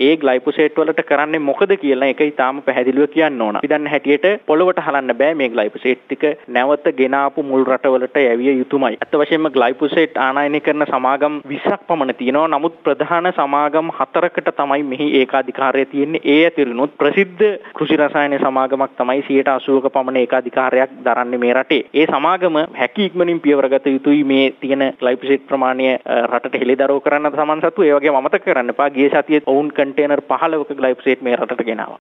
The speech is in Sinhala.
ඒ ග්ලයිපොසේට් වලට කරන්නේ මොකද කියලා එක ඉතාම පැහැදිලිව කියන්න ඕන. අපි දන්න හැටියට පොළවට හලන්න බෑ මේ ග්ලයිපොසේට් ටික නැවත ගෙනාපු මුල් රටවලට යැවිය යුතුමයි. අත් වශයෙන්ම ග්ලයිපොසේට් ආනයනය කරන සමාගම් 20ක් පමණ තියෙනවා. නමුත් ප්‍රධාන සමාගම් හතරකට තමයි මෙහි ඒකාධිකාරය තියෙන්නේ. ඒ ඇතුළුනොත් ප්‍රසිද්ධ කෘෂි රසායන සමාගමක් තමයි 80ක පමණ ඒකාධිකාරයක් දරන්නේ මේ රටේ. ඒ සමාගම හැකි ඉක්මනින් පියවර ගත යුතුයි මේ තියෙන ග්ලයිපොසේට් ප්‍රමාණය රටට හෙළිදරව් කරන්න සමන් සතු ඒ වගේම අමතක කරන්න එපා ගිය සතියේ ඔවුන් කන්ටේනර් 15ක ග්ලයිපොසේට් මේ රටට ගෙනාවා.